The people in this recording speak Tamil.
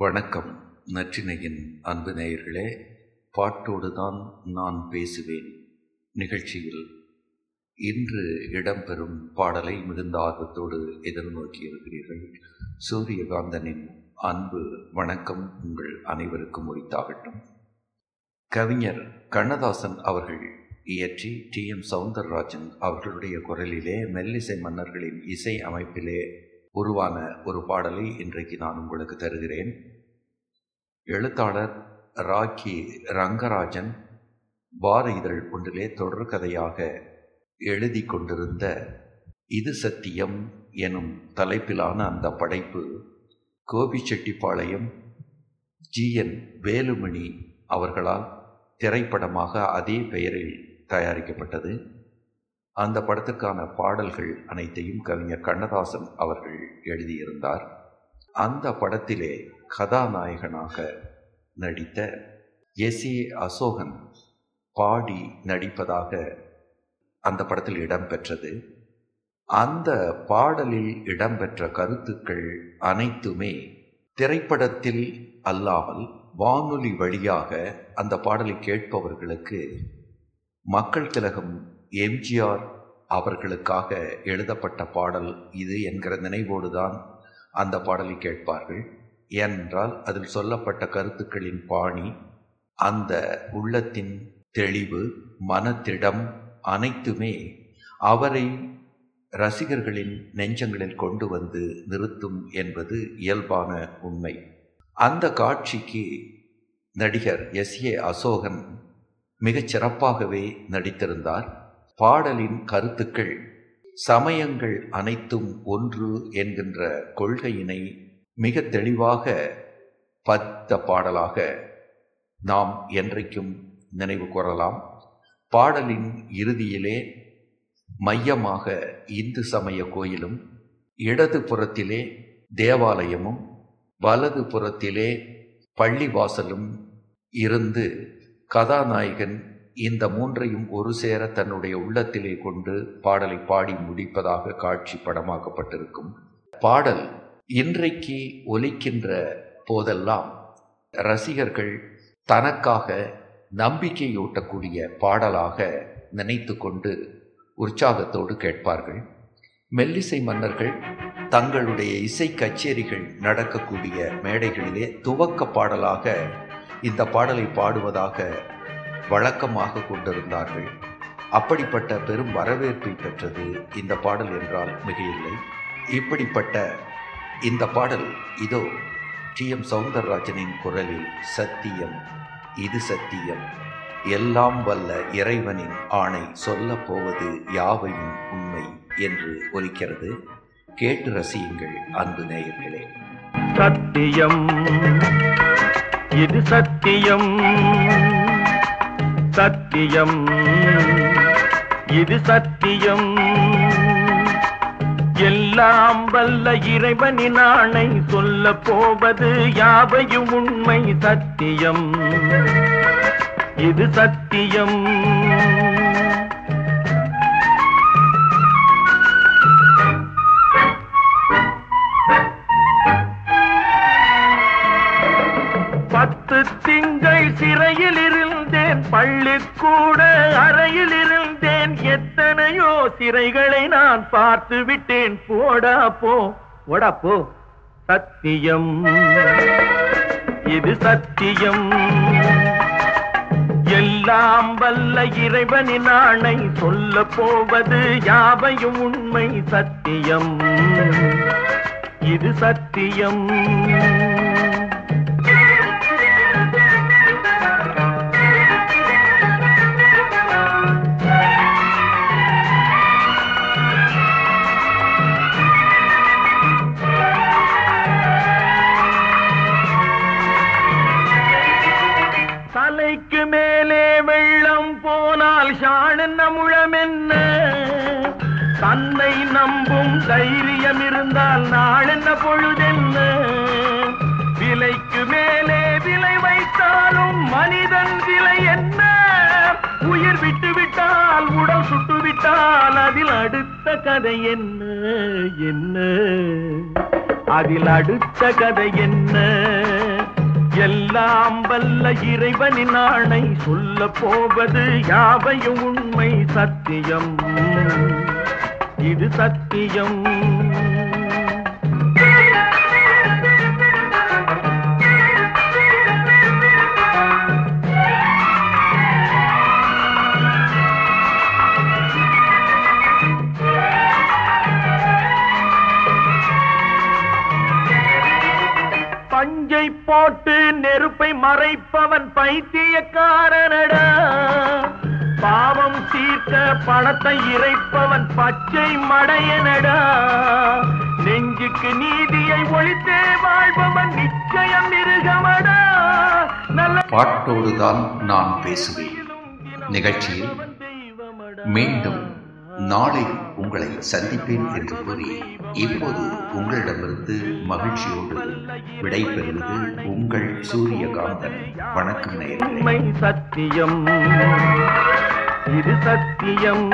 வணக்கம் நற்றினையின் அன்பு நேயர்களே. பாட்டோடு தான் நான் பேசுவேன். நிகழ்ச்சியில் இன்று இடம்பெறும் பாடலை மிகுந்த ஆர்வத்தோடு எதிர்நோக்கி இருக்கிறீர்கள். சூரியகாந்தனின் அன்பு வணக்கம் உங்கள் அனைவருக்கும் உரித்தாகட்டும் கவிஞர் கண்ணதாசன் அவர்கள் இயற்றி டி. எம். சவுந்தரராஜன் அவர்களுடைய குரலிலே மெல்லிசை மன்னர்களின் இசை அமைப்பிலே உருவான ஒரு பாடலை இன்றைக்கு நான் உங்களுக்கு தருகிறேன். எழுத்தாளர் ராக்கி ரங்கராஜன் வார இதழ் ஒன்றிலே தொடர்கதையாக எழுதி கொண்டிருந்த இது சத்தியம் எனும் தலைப்பிலான அந்த படைப்பு கோபிச்செட்டிப்பாளையம் ஜி. என். வேலுமணி அவர்களால் திரைப்படமாக அதே பெயரில் தயாரிக்கப்பட்டது. அந்த படத்திற்கான பாடல்கள் அனைத்தையும் கவிஞர் கண்ணதாசன் அவர்கள் எழுதியிருந்தார். அந்த படத்திலே கதாநாயகனாக நடித்த எஸ் ஏ அசோகன் பாடி நடிப்பதாக அந்த படத்தில் இடம்பெற்றது. அந்த பாடலில் இடம்பெற்ற கருத்துக்கள் அனைத்துமே திரைப்படத்தில் அல்லாமல் வானொலி வழியாக அந்த பாடலை கேட்பவர்களுக்கு மக்கள் திலகம் எம்ஜிஆர் அவர்களுக்காக எழுதப்பட்ட பாடல் இது என்கிற நினைவோடுதான் அந்த பாடலை கேட்பார்கள். ஏனென்றால் அதில் சொல்லப்பட்ட கருத்துக்களின் பாணி அந்த உள்ளத்தின் தெளிவு மனத்திடம் அனைத்துமே அவரை ரசிகர்களின் நெஞ்சங்களில் கொண்டு வந்து நிறுத்தும் என்பது இயல்பான உண்மை. அந்த காட்சிக்கு நடிகர் எஸ் ஏ அசோகன் மிகச் சிறப்பாகவே நடித்திருந்தார். பாடலின் கருத்துக்கள் சமயங்கள் அனைத்தும் ஒன்று என்கின்ற கொள்கையினை மிக தெளிவாக பத்த பாடலாக நாம் என்றைக்கும் நினைவு கூறலாம். பாடலின் இறுதியிலே மையமாக இந்து சமய கோயிலும் இடது புறத்திலே தேவாலயமும் வலது புறத்திலே பள்ளிவாசலும் இருந்து கதாநாயகன் இந்த மூன்றையும் ஒரு சேர தன்னுடைய உள்ளத்திலே கொண்டு பாடலை பாடி முடிப்பதாக காட்சி படமாக்கப்பட்டிருக்கும். பாடல் இன்றைக்கு ஒலிக்கின்ற போதெல்லாம் ரசிகர்கள் தனக்காக நம்பிக்கையூட்டக்கூடிய பாடலாக நினைத்து கொண்டு உற்சாகத்தோடு கேட்பார்கள். மெல்லிசை மன்னர்கள் தங்களுடைய இசை கச்சேரிகள் நடக்கக்கூடிய மேடைகளிலே துவக்க பாடலாக இந்த பாடலை பாடுவதாக வழக்கமாக கொண்டிருந்தார்கள். அப்படிப்பட்ட பெரும் வரவேற்பை பெற்றது இந்த பாடல் என்றால் மிகையில்லை. இப்படிப்பட்ட இந்த பாடல் இதோ டி. எம். சவுந்தரராஜனின் குரலில் சத்தியம் இது சத்தியம். எல்லாம் வல்ல இறைவனின் ஆணை சொல்ல போவது யாவையும் உண்மை என்று ஒலிக்கிறது. கேட்டு ரசியுங்கள் அன்பு நேயர்களே. சத்தியம் இது சத்தியம். சத்தியம். இது சத்தியம். எல்லாம் வல்ல இறைவனின் ஆணை சொல்ல போவது யாவையும் உண்மை சத்தியம். இது சத்தியம். பள்ளிக்கூட அறையில் இருந்தேன். எத்தனையோ சிறைகளை நான் பார்த்து விட்டேன். போடா போ. போடா போ. சத்தியம். இது சத்தியம். எல்லாம் வல்ல இறைவனின் ஆணை. சொல்ல போவது யாவையும் உண்மை சத்தியம். இது சத்தியம். ஷாணென்ன என்ன தன்னை நம்பும் தைரியம் இருந்தால் நாளென்ன பொழுதென்ன? விலைக்கு மேலே விலை வைத்தாலும் மனிதன் விலை என்ன? உயிர் விட்டு விட்டால் உடல் சுட்டு விட்டால் அதில் அடுத்த கதை என்ன? என்ன? அதில் அடுத்த கதை என்ன? எல்லாம் வல்ல இறைவனின் ஆணை சொல்ல போவது யாவையும் உண்மை சத்தியம். இது சத்தியம். போட்டு நெருப்பை மறைப்பவன் பைத்தியக்காரனடா பாவம் தீர்க்க பணத்தை இறைப்பவன் பச்சை மடையனடா நெஞ்சுக்கு நீதியை ஒழித்தே வாழ்பவன் நிச்சயம் மிருகமடா நல்ல பாட்டோடுதான் நான் பேசுவேன் நிகழ்ச்சியில் மீண்டும் நாளை உங்களை சந்திப்பேன் என்று கூறி இப்போது உங்களிடமிருந்து மகிழ்ச்சியோடு விடைபெறுவது உங்கள் சூரியகாந்தன். வணக்கம் நேரம் உண்மை சத்தியம் இது சத்தியம்.